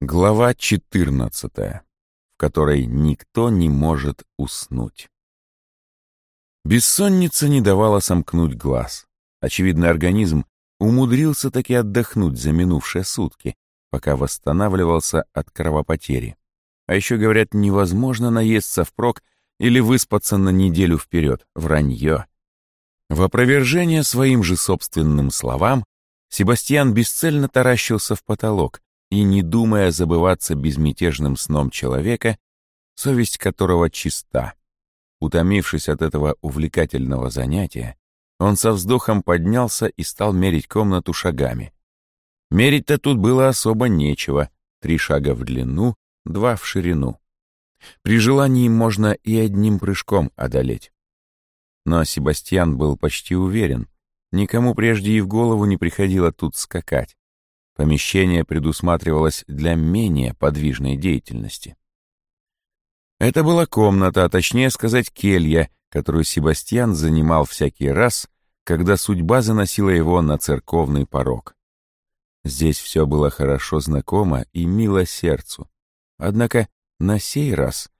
Глава 14, в которой никто не может уснуть. Бессонница не давала сомкнуть глаз. Очевидно, организм умудрился таки отдохнуть за минувшие сутки, пока восстанавливался от кровопотери. А еще, говорят, невозможно наесться впрок или выспаться на неделю вперед. Вранье. В опровержение своим же собственным словам Себастьян бесцельно таращился в потолок, и, не думая забываться безмятежным сном человека, совесть которого чиста. Утомившись от этого увлекательного занятия, он со вздохом поднялся и стал мерить комнату шагами. Мерить-то тут было особо нечего, три шага в длину, два в ширину. При желании можно и одним прыжком одолеть. Но Себастьян был почти уверен, никому прежде и в голову не приходило тут скакать. Помещение предусматривалось для менее подвижной деятельности. Это была комната, а точнее сказать келья, которую Себастьян занимал всякий раз, когда судьба заносила его на церковный порог. Здесь все было хорошо знакомо и мило сердцу. Однако на сей раз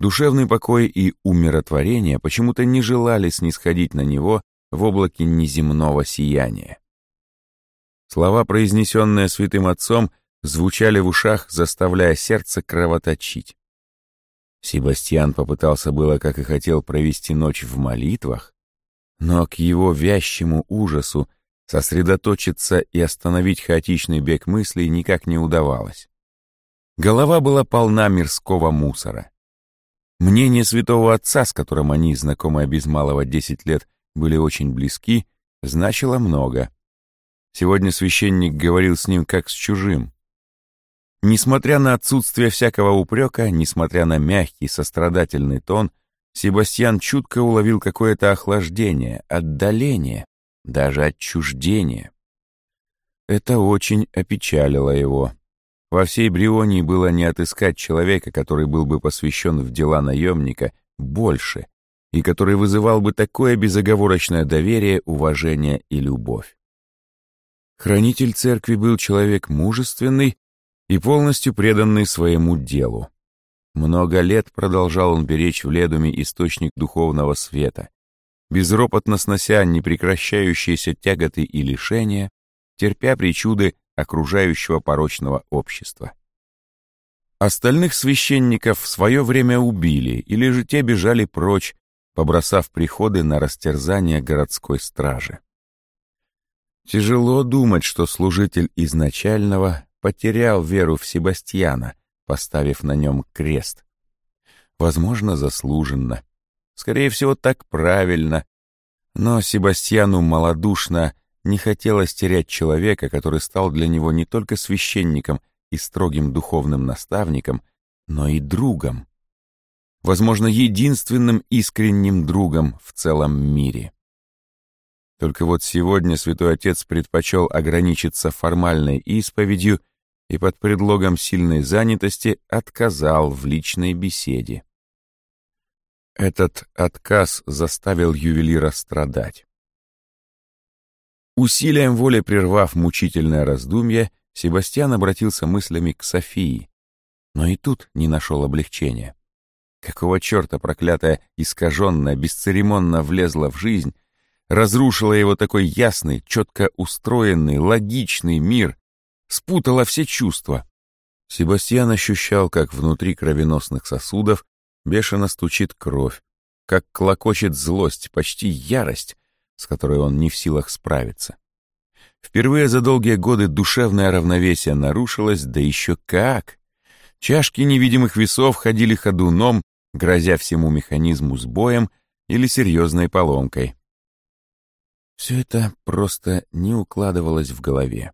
душевный покой и умиротворение почему-то не желали снисходить на него в облаке неземного сияния. Слова, произнесенные святым отцом, звучали в ушах, заставляя сердце кровоточить. Себастьян попытался было, как и хотел, провести ночь в молитвах, но к его вязчему ужасу сосредоточиться и остановить хаотичный бег мыслей никак не удавалось. Голова была полна мирского мусора. Мнение святого отца, с которым они, знакомые без малого десять лет, были очень близки, значило много — Сегодня священник говорил с ним как с чужим. Несмотря на отсутствие всякого упрека, несмотря на мягкий, сострадательный тон, Себастьян чутко уловил какое-то охлаждение, отдаление, даже отчуждение. Это очень опечалило его. Во всей Брионии было не отыскать человека, который был бы посвящен в дела наемника больше и который вызывал бы такое безоговорочное доверие, уважение и любовь. Хранитель церкви был человек мужественный и полностью преданный своему делу. Много лет продолжал он беречь в Ледуме источник духовного света, безропотно снося непрекращающиеся тяготы и лишения, терпя причуды окружающего порочного общества. Остальных священников в свое время убили, или же те бежали прочь, побросав приходы на растерзание городской стражи. Тяжело думать, что служитель изначального потерял веру в Себастьяна, поставив на нем крест. Возможно, заслуженно. Скорее всего, так правильно. Но Себастьяну малодушно не хотелось терять человека, который стал для него не только священником и строгим духовным наставником, но и другом. Возможно, единственным искренним другом в целом мире. Только вот сегодня святой отец предпочел ограничиться формальной исповедью и под предлогом сильной занятости отказал в личной беседе. Этот отказ заставил ювелира страдать. Усилием воли прервав мучительное раздумье, Себастьян обратился мыслями к Софии, но и тут не нашел облегчения. Какого черта проклятая искаженная бесцеремонно влезла в жизнь разрушила его такой ясный, четко устроенный, логичный мир, спутала все чувства. Себастьян ощущал, как внутри кровеносных сосудов бешено стучит кровь, как клокочет злость, почти ярость, с которой он не в силах справиться. Впервые за долгие годы душевное равновесие нарушилось, да еще как! Чашки невидимых весов ходили ходуном, грозя всему механизму сбоем или серьезной поломкой. Все это просто не укладывалось в голове.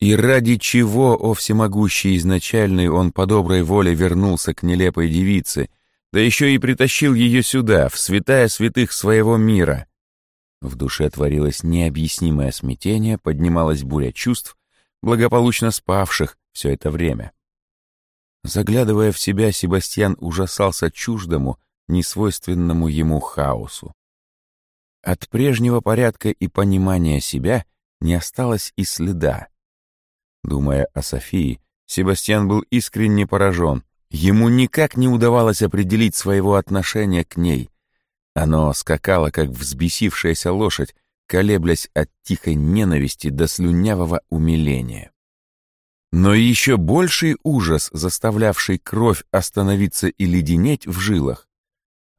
И ради чего, о всемогущий изначальный, он по доброй воле вернулся к нелепой девице, да еще и притащил ее сюда, в святая святых своего мира? В душе творилось необъяснимое смятение, поднималась буря чувств, благополучно спавших все это время. Заглядывая в себя, Себастьян ужасался чуждому, несвойственному ему хаосу. От прежнего порядка и понимания себя не осталось и следа. Думая о Софии, Себастьян был искренне поражен. Ему никак не удавалось определить своего отношения к ней. Оно скакало, как взбесившаяся лошадь, колеблясь от тихой ненависти до слюнявого умиления. Но еще больший ужас, заставлявший кровь остановиться и леденеть в жилах,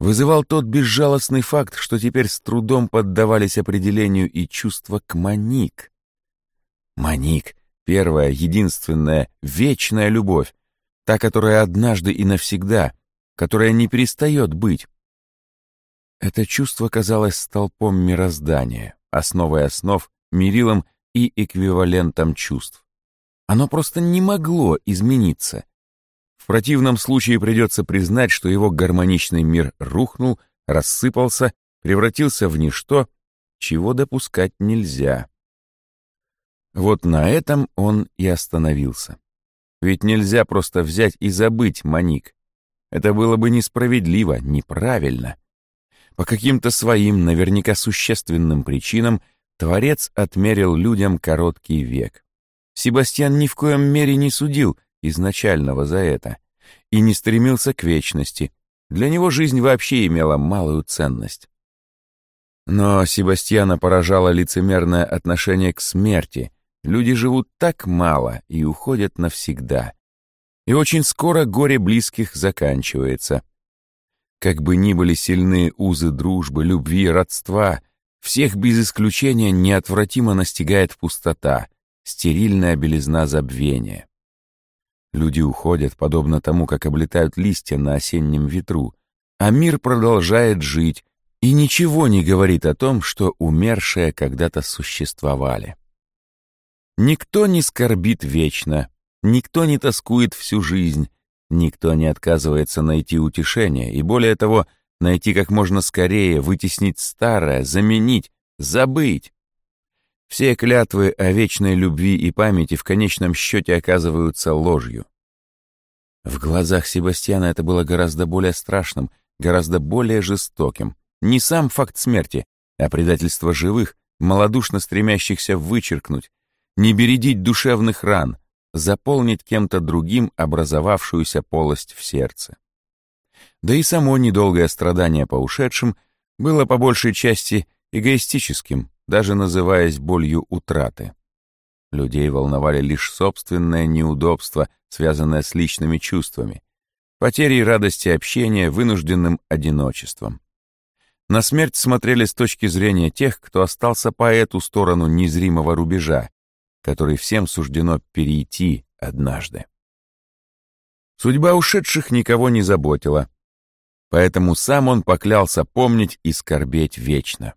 вызывал тот безжалостный факт, что теперь с трудом поддавались определению и чувства к Маник. Маник — первая, единственная, вечная любовь, та, которая однажды и навсегда, которая не перестает быть. Это чувство казалось столпом мироздания, основой основ, мерилом и эквивалентом чувств. Оно просто не могло измениться. В противном случае придется признать, что его гармоничный мир рухнул, рассыпался, превратился в ничто, чего допускать нельзя. Вот на этом он и остановился. Ведь нельзя просто взять и забыть Маник. Это было бы несправедливо, неправильно. По каким-то своим, наверняка существенным причинам, Творец отмерил людям короткий век. Себастьян ни в коем мере не судил изначального за это и не стремился к вечности. Для него жизнь вообще имела малую ценность. Но Себастьяна поражало лицемерное отношение к смерти. Люди живут так мало и уходят навсегда. И очень скоро горе близких заканчивается. Как бы ни были сильны узы дружбы, любви, родства, всех без исключения неотвратимо настигает пустота, стерильная белизна забвения. Люди уходят, подобно тому, как облетают листья на осеннем ветру, а мир продолжает жить и ничего не говорит о том, что умершие когда-то существовали. Никто не скорбит вечно, никто не тоскует всю жизнь, никто не отказывается найти утешение и, более того, найти как можно скорее, вытеснить старое, заменить, забыть. Все клятвы о вечной любви и памяти в конечном счете оказываются ложью. В глазах Себастьяна это было гораздо более страшным, гораздо более жестоким. Не сам факт смерти, а предательство живых, малодушно стремящихся вычеркнуть, не бередить душевных ран, заполнить кем-то другим образовавшуюся полость в сердце. Да и само недолгое страдание по ушедшим было по большей части эгоистическим, даже называясь болью утраты. Людей волновали лишь собственное неудобство, связанное с личными чувствами, потерей радости общения, вынужденным одиночеством. На смерть смотрели с точки зрения тех, кто остался по эту сторону незримого рубежа, который всем суждено перейти однажды. Судьба ушедших никого не заботила, поэтому сам он поклялся помнить и скорбеть вечно.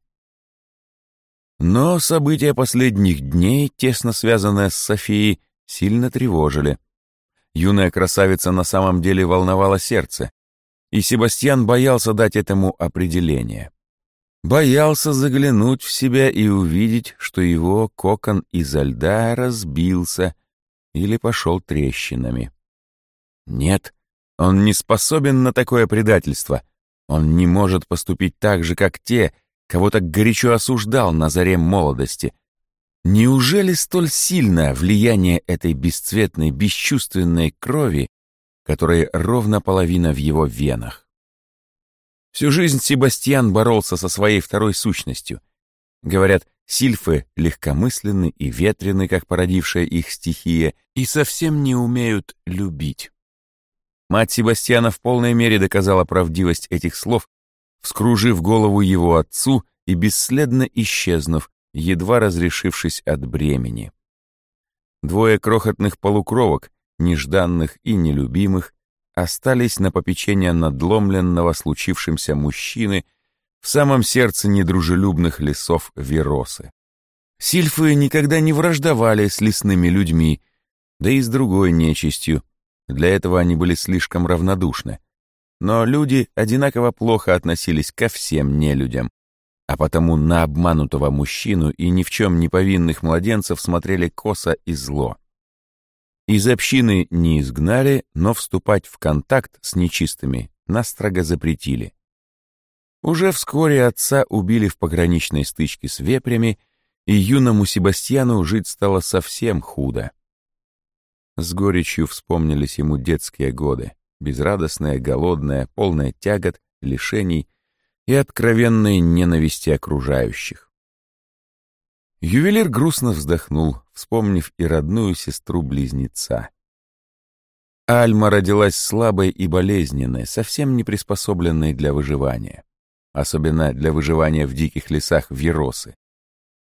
Но события последних дней, тесно связанные с Софией, сильно тревожили. Юная красавица на самом деле волновала сердце, и Себастьян боялся дать этому определение. Боялся заглянуть в себя и увидеть, что его кокон изо льда разбился или пошел трещинами. Нет, он не способен на такое предательство. Он не может поступить так же, как те, кого так горячо осуждал на заре молодости. Неужели столь сильное влияние этой бесцветной, бесчувственной крови, которой ровно половина в его венах? Всю жизнь Себастьян боролся со своей второй сущностью. Говорят, сильфы легкомысленны и ветрены, как породившая их стихия, и совсем не умеют любить. Мать Себастьяна в полной мере доказала правдивость этих слов, вскружив голову его отцу и бесследно исчезнув, едва разрешившись от бремени. Двое крохотных полукровок, нежданных и нелюбимых, остались на попечение надломленного случившимся мужчины в самом сердце недружелюбных лесов Веросы. Сильфы никогда не враждовали с лесными людьми, да и с другой нечистью. Для этого они были слишком равнодушны. Но люди одинаково плохо относились ко всем нелюдям, а потому на обманутого мужчину и ни в чем не повинных младенцев смотрели косо и зло. Из общины не изгнали, но вступать в контакт с нечистыми настрого запретили. Уже вскоре отца убили в пограничной стычке с вепрями, и юному Себастьяну жить стало совсем худо. С горечью вспомнились ему детские годы, безрадостные, голодные, полные тягот, лишений и откровенной ненависти окружающих. Ювелир грустно вздохнул, вспомнив и родную сестру-близнеца. Альма родилась слабой и болезненной, совсем не приспособленной для выживания. Особенно для выживания в диких лесах Виросы.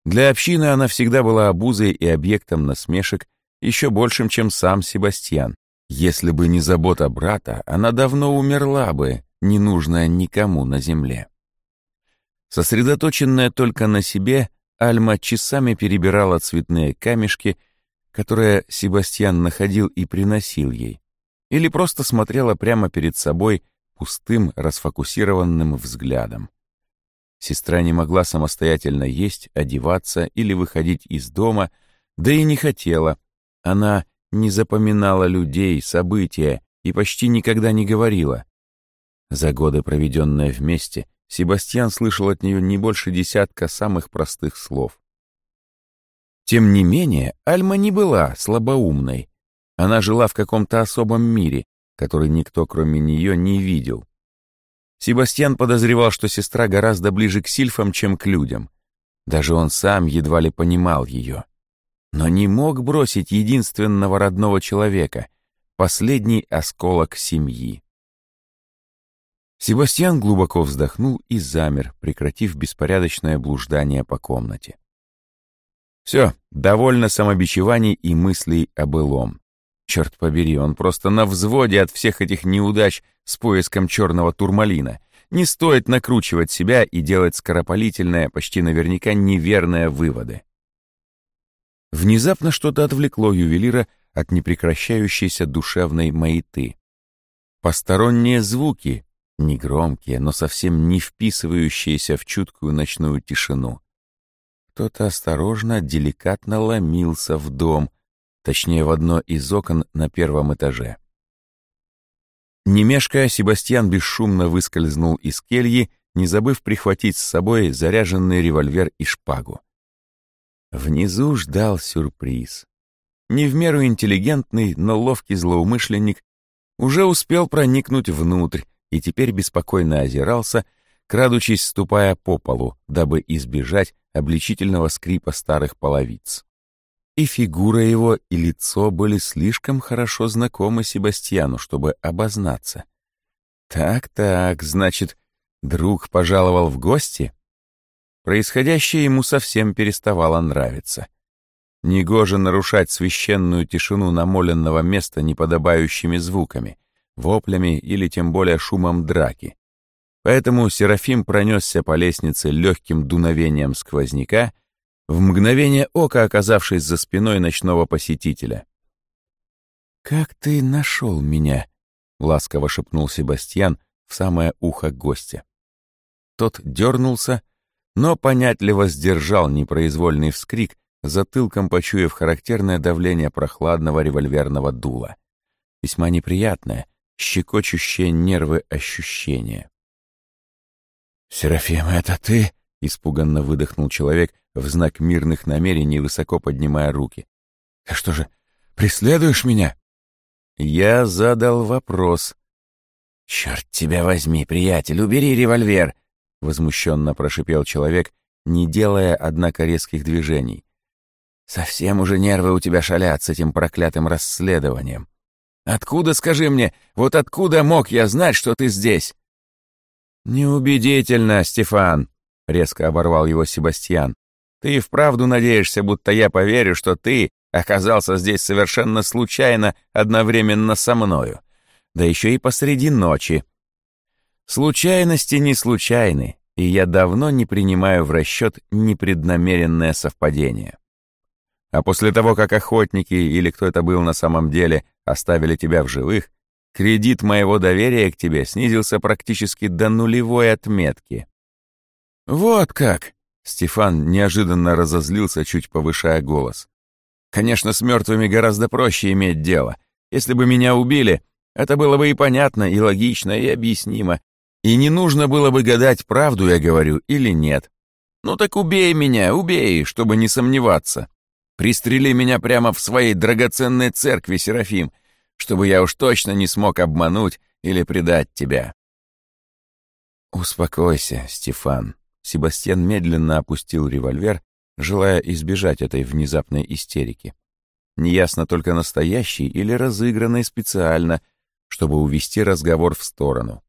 Для общины она всегда была обузой и объектом насмешек еще большим, чем сам Себастьян. Если бы не забота брата, она давно умерла бы, ненужная никому на земле. Сосредоточенная только на себе, Альма часами перебирала цветные камешки, которые Себастьян находил и приносил ей, или просто смотрела прямо перед собой пустым, расфокусированным взглядом. Сестра не могла самостоятельно есть, одеваться или выходить из дома, да и не хотела. Она не запоминала людей, события и почти никогда не говорила. За годы, проведенные вместе, Себастьян слышал от нее не больше десятка самых простых слов. Тем не менее, Альма не была слабоумной. Она жила в каком-то особом мире, который никто, кроме нее, не видел. Себастьян подозревал, что сестра гораздо ближе к сильфам, чем к людям. Даже он сам едва ли понимал ее. Но не мог бросить единственного родного человека, последний осколок семьи. Себастьян глубоко вздохнул и замер, прекратив беспорядочное блуждание по комнате. Все, довольно самобичеваний и мыслей о былом. Черт побери, он просто на взводе от всех этих неудач с поиском черного турмалина. Не стоит накручивать себя и делать скоропалительные, почти наверняка неверные выводы. Внезапно что-то отвлекло ювелира от непрекращающейся душевной маяты. Посторонние звуки, негромкие, но совсем не вписывающиеся в чуткую ночную тишину. Кто-то осторожно, деликатно ломился в дом, точнее, в одно из окон на первом этаже. Не Себастьян бесшумно выскользнул из кельи, не забыв прихватить с собой заряженный револьвер и шпагу. Внизу ждал сюрприз. Не в меру интеллигентный, но ловкий злоумышленник уже успел проникнуть внутрь, и теперь беспокойно озирался, крадучись, ступая по полу, дабы избежать обличительного скрипа старых половиц. И фигура его, и лицо были слишком хорошо знакомы Себастьяну, чтобы обознаться. Так-так, значит, друг пожаловал в гости? Происходящее ему совсем переставало нравиться. Негоже нарушать священную тишину намоленного места неподобающими звуками — воплями или тем более шумом драки. Поэтому Серафим пронесся по лестнице легким дуновением сквозняка, в мгновение ока оказавшись за спиной ночного посетителя. «Как ты нашел меня?» — ласково шепнул Себастьян в самое ухо гостя. Тот дернулся, но понятливо сдержал непроизвольный вскрик, затылком почуяв характерное давление прохладного револьверного дула. Весьма неприятное, щекочущее нервы ощущения. «Серафим, это ты?» — испуганно выдохнул человек в знак мирных намерений, высоко поднимая руки. «Ты что же, преследуешь меня?» Я задал вопрос. «Черт тебя возьми, приятель, убери револьвер!» — возмущенно прошипел человек, не делая, однако, резких движений. «Совсем уже нервы у тебя шалят с этим проклятым расследованием. Откуда, скажи мне, вот откуда мог я знать, что ты здесь?» «Неубедительно, Стефан», — резко оборвал его Себастьян. «Ты и вправду надеешься, будто я поверю, что ты оказался здесь совершенно случайно одновременно со мною, да еще и посреди ночи. Случайности не случайны, и я давно не принимаю в расчет непреднамеренное совпадение. А после того, как охотники или кто это был на самом деле оставили тебя в живых, кредит моего доверия к тебе снизился практически до нулевой отметки. Вот как! Стефан неожиданно разозлился, чуть повышая голос. Конечно, с мертвыми гораздо проще иметь дело. Если бы меня убили, это было бы и понятно, и логично, и объяснимо. И не нужно было бы гадать, правду я говорю или нет. Ну так убей меня, убей, чтобы не сомневаться. Пристрели меня прямо в своей драгоценной церкви, Серафим, чтобы я уж точно не смог обмануть или предать тебя». «Успокойся, Стефан». Себастьян медленно опустил револьвер, желая избежать этой внезапной истерики. Неясно только настоящий или разыгранный специально, чтобы увести разговор в сторону.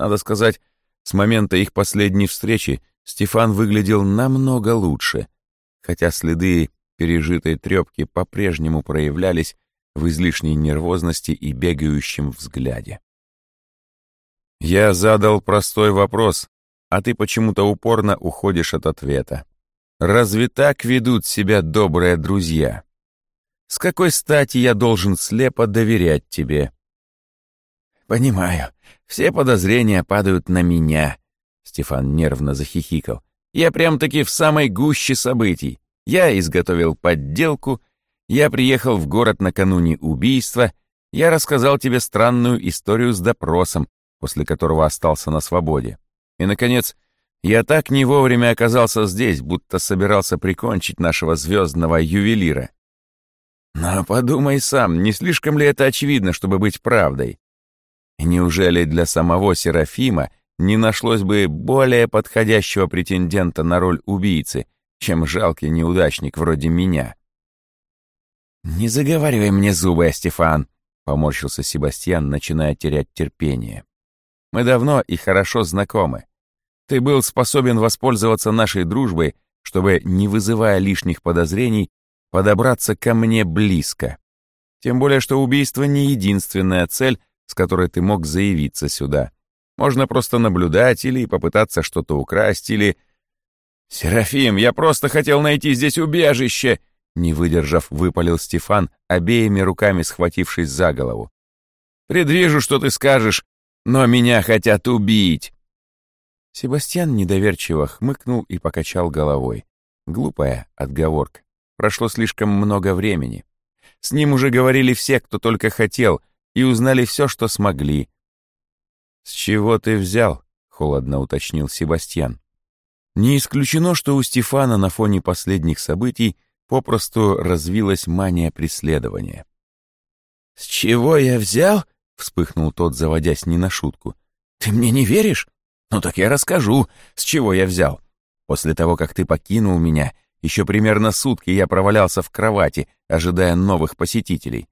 Надо сказать, с момента их последней встречи Стефан выглядел намного лучше, хотя следы пережитой трепки по-прежнему проявлялись в излишней нервозности и бегающем взгляде. «Я задал простой вопрос, а ты почему-то упорно уходишь от ответа. Разве так ведут себя добрые друзья? С какой стати я должен слепо доверять тебе?» «Понимаю, все подозрения падают на меня», — Стефан нервно захихикал. «Я прям-таки в самой гуще событий. Я изготовил подделку, я приехал в город накануне убийства, я рассказал тебе странную историю с допросом, после которого остался на свободе. И, наконец, я так не вовремя оказался здесь, будто собирался прикончить нашего звездного ювелира. Но подумай сам, не слишком ли это очевидно, чтобы быть правдой? Неужели для самого Серафима не нашлось бы более подходящего претендента на роль убийцы, чем жалкий неудачник вроде меня? «Не заговаривай мне зубы, Стефан», — поморщился Себастьян, начиная терять терпение. «Мы давно и хорошо знакомы. Ты был способен воспользоваться нашей дружбой, чтобы, не вызывая лишних подозрений, подобраться ко мне близко. Тем более, что убийство не единственная цель, с которой ты мог заявиться сюда. Можно просто наблюдать или попытаться что-то украсть, или... «Серафим, я просто хотел найти здесь убежище!» Не выдержав, выпалил Стефан, обеими руками схватившись за голову. «Предвижу, что ты скажешь, но меня хотят убить!» Себастьян недоверчиво хмыкнул и покачал головой. Глупая отговорка. Прошло слишком много времени. С ним уже говорили все, кто только хотел, и узнали все, что смогли. «С чего ты взял?» — холодно уточнил Себастьян. Не исключено, что у Стефана на фоне последних событий попросту развилась мания преследования. «С чего я взял?» — вспыхнул тот, заводясь не на шутку. «Ты мне не веришь? Ну так я расскажу, с чего я взял. После того, как ты покинул меня, еще примерно сутки я провалялся в кровати, ожидая новых посетителей.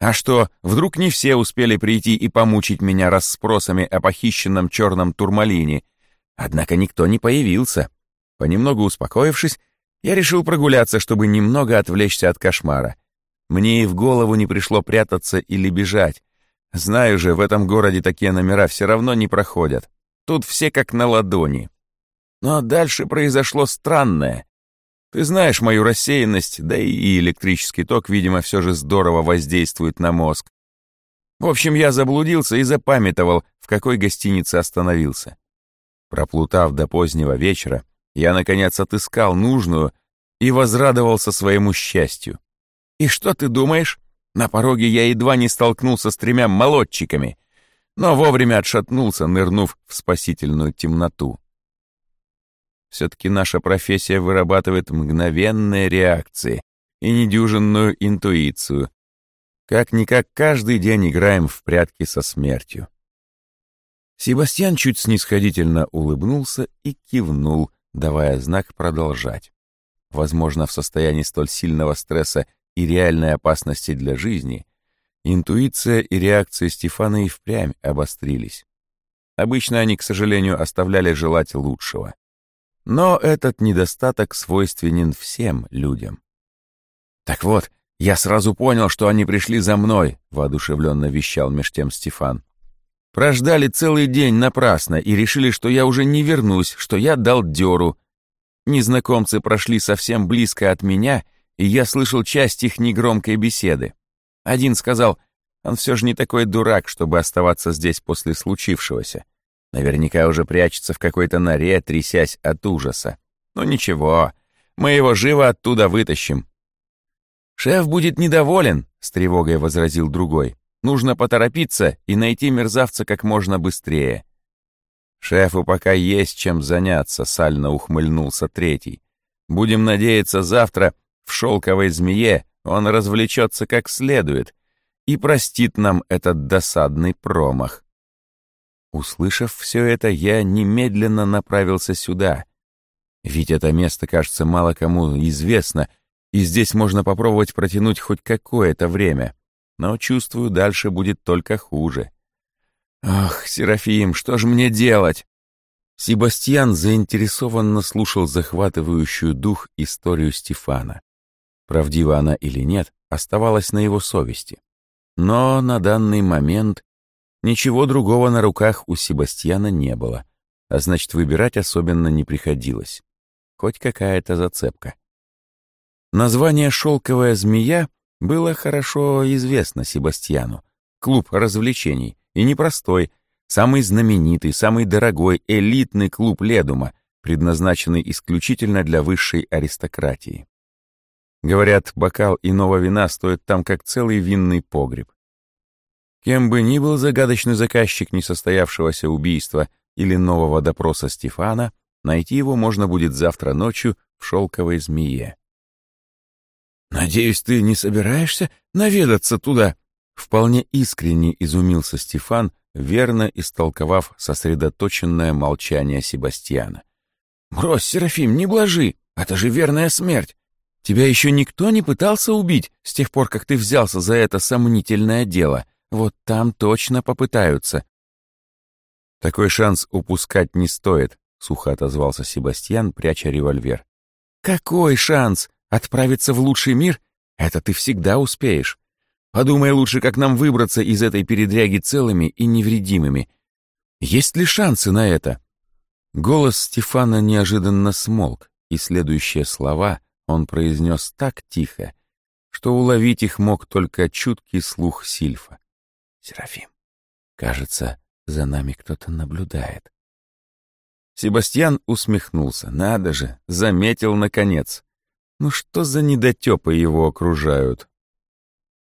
А что, вдруг не все успели прийти и помучить меня расспросами о похищенном черном турмалине? Однако никто не появился. Понемногу успокоившись, я решил прогуляться, чтобы немного отвлечься от кошмара. Мне и в голову не пришло прятаться или бежать. Знаю же, в этом городе такие номера все равно не проходят. Тут все как на ладони. Но дальше произошло странное. Ты знаешь мою рассеянность, да и электрический ток, видимо, все же здорово воздействует на мозг. В общем, я заблудился и запамятовал, в какой гостинице остановился. Проплутав до позднего вечера, я, наконец, отыскал нужную и возрадовался своему счастью. И что ты думаешь? На пороге я едва не столкнулся с тремя молодчиками, но вовремя отшатнулся, нырнув в спасительную темноту. Все-таки наша профессия вырабатывает мгновенные реакции и недюжинную интуицию. Как-никак каждый день играем в прятки со смертью. Себастьян чуть снисходительно улыбнулся и кивнул, давая знак продолжать. Возможно, в состоянии столь сильного стресса и реальной опасности для жизни, интуиция и реакции Стефана и впрямь обострились. Обычно они, к сожалению, оставляли желать лучшего. Но этот недостаток свойственен всем людям. «Так вот, я сразу понял, что они пришли за мной», — воодушевленно вещал меж тем Стефан. «Прождали целый день напрасно и решили, что я уже не вернусь, что я дал дёру. Незнакомцы прошли совсем близко от меня, и я слышал часть их негромкой беседы. Один сказал, он все же не такой дурак, чтобы оставаться здесь после случившегося. Наверняка уже прячется в какой-то норе, трясясь от ужаса. Ну ничего, мы его живо оттуда вытащим. «Шеф будет недоволен», — с тревогой возразил другой. «Нужно поторопиться и найти мерзавца как можно быстрее». «Шефу пока есть чем заняться», — сально ухмыльнулся третий. «Будем надеяться, завтра в шелковой змее он развлечется как следует и простит нам этот досадный промах. Услышав все это, я немедленно направился сюда. Ведь это место, кажется, мало кому известно, и здесь можно попробовать протянуть хоть какое-то время. Но, чувствую, дальше будет только хуже. Ах, Серафим, что же мне делать? Себастьян заинтересованно слушал захватывающую дух историю Стефана. Правдива она или нет, оставалась на его совести. Но на данный момент ничего другого на руках у Себастьяна не было, а значит, выбирать особенно не приходилось. Хоть какая-то зацепка. Название «Шелковая змея» было хорошо известно Себастьяну. Клуб развлечений, и непростой, самый знаменитый, самый дорогой, элитный клуб Ледума, предназначенный исключительно для высшей аристократии. Говорят, бокал иного вина стоит там как целый винный погреб. Кем бы ни был загадочный заказчик несостоявшегося убийства или нового допроса Стефана, найти его можно будет завтра ночью в шелковой змее. «Надеюсь, ты не собираешься наведаться туда?» Вполне искренне изумился Стефан, верно истолковав сосредоточенное молчание Себастьяна. «Брось, Серафим, не блажи, это же верная смерть. Тебя еще никто не пытался убить с тех пор, как ты взялся за это сомнительное дело. Вот там точно попытаются». «Такой шанс упускать не стоит», — сухо отозвался Себастьян, пряча револьвер. «Какой шанс? Отправиться в лучший мир? Это ты всегда успеешь. Подумай лучше, как нам выбраться из этой передряги целыми и невредимыми. Есть ли шансы на это?» Голос Стефана неожиданно смолк, и следующие слова он произнес так тихо, что уловить их мог только чуткий слух Сильфа. «Серафим, кажется, за нами кто-то наблюдает». Себастьян усмехнулся. «Надо же, заметил наконец. Ну что за недотёпы его окружают?»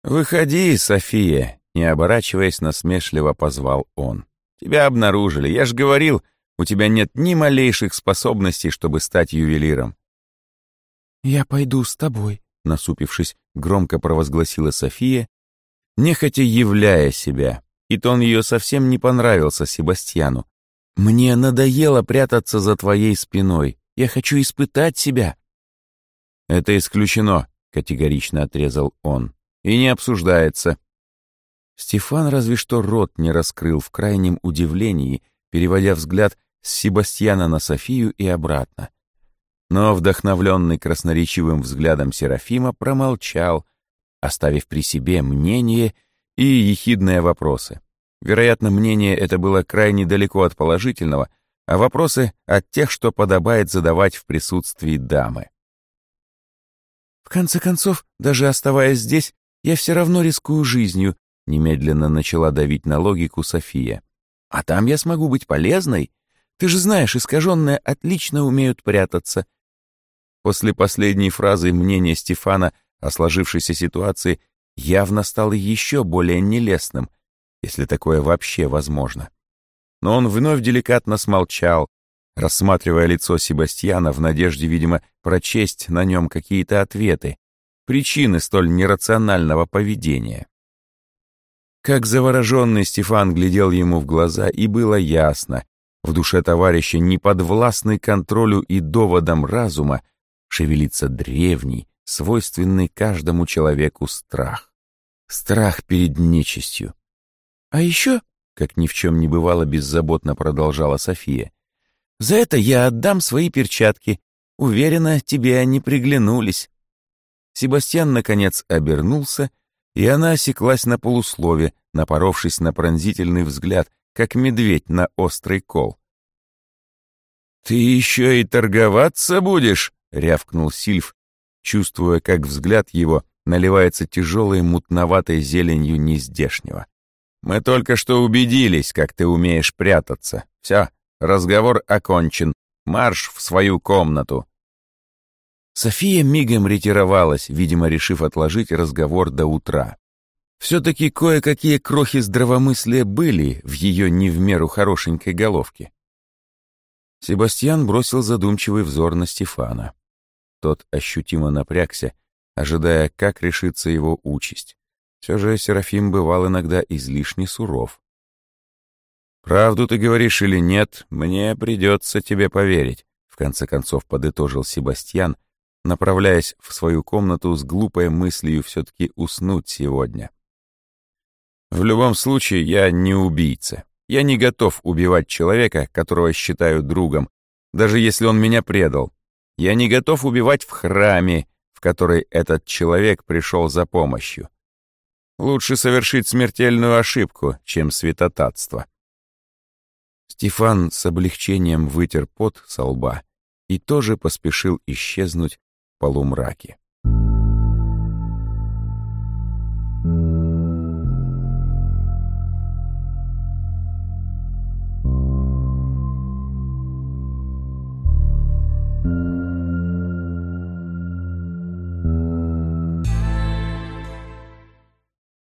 «Выходи, София!» — не оборачиваясь, насмешливо позвал он. «Тебя обнаружили. Я ж говорил, у тебя нет ни малейших способностей, чтобы стать ювелиром». «Я пойду с тобой», — насупившись, громко провозгласила София, нехотя являя себя. И тон ее совсем не понравился Себастьяну. «Мне надоело прятаться за твоей спиной. Я хочу испытать себя». «Это исключено», — категорично отрезал он и не обсуждается. Стефан разве что рот не раскрыл в крайнем удивлении, переводя взгляд с Себастьяна на Софию и обратно. Но вдохновленный красноречивым взглядом Серафима промолчал, оставив при себе мнение и ехидные вопросы. Вероятно, мнение это было крайне далеко от положительного, а вопросы — от тех, что подобает задавать в присутствии дамы. «В конце концов, даже оставаясь здесь, я все равно рискую жизнью», — немедленно начала давить на логику София. «А там я смогу быть полезной. Ты же знаешь, искаженные отлично умеют прятаться». После последней фразы мнение Стефана о сложившейся ситуации явно стало еще более нелестным, если такое вообще возможно. Но он вновь деликатно смолчал, рассматривая лицо Себастьяна в надежде, видимо, прочесть на нем какие-то ответы, причины столь нерационального поведения. Как завороженный Стефан глядел ему в глаза, и было ясно, в душе товарища, не подвластный контролю и доводам разума, шевелится древний, свойственный каждому человеку страх. Страх перед нечистью. А еще, как ни в чем не бывало, беззаботно продолжала София, «За это я отдам свои перчатки. Уверена, тебе они приглянулись. Себастьян, наконец, обернулся, и она осеклась на полуслове, напоровшись на пронзительный взгляд, как медведь на острый кол. «Ты еще и торговаться будешь?» — рявкнул Сильф, чувствуя, как взгляд его наливается тяжелой мутноватой зеленью нездешнего. «Мы только что убедились, как ты умеешь прятаться. Все, разговор окончен. Марш в свою комнату!» София мигом ретировалась, видимо, решив отложить разговор до утра. Все-таки кое-какие крохи здравомыслия были в ее не в меру хорошенькой головке. Себастьян бросил задумчивый взор на Стефана. Тот ощутимо напрягся, ожидая, как решится его участь. Все же Серафим бывал иногда излишне суров. «Правду ты говоришь или нет, мне придется тебе поверить», в конце концов подытожил Себастьян, направляясь в свою комнату с глупой мыслью все-таки уснуть сегодня. «В любом случае, я не убийца. Я не готов убивать человека, которого считаю другом, даже если он меня предал. Я не готов убивать в храме, в который этот человек пришел за помощью. Лучше совершить смертельную ошибку, чем святотатство. Стефан с облегчением вытер пот со лба и тоже поспешил исчезнуть в полумраке.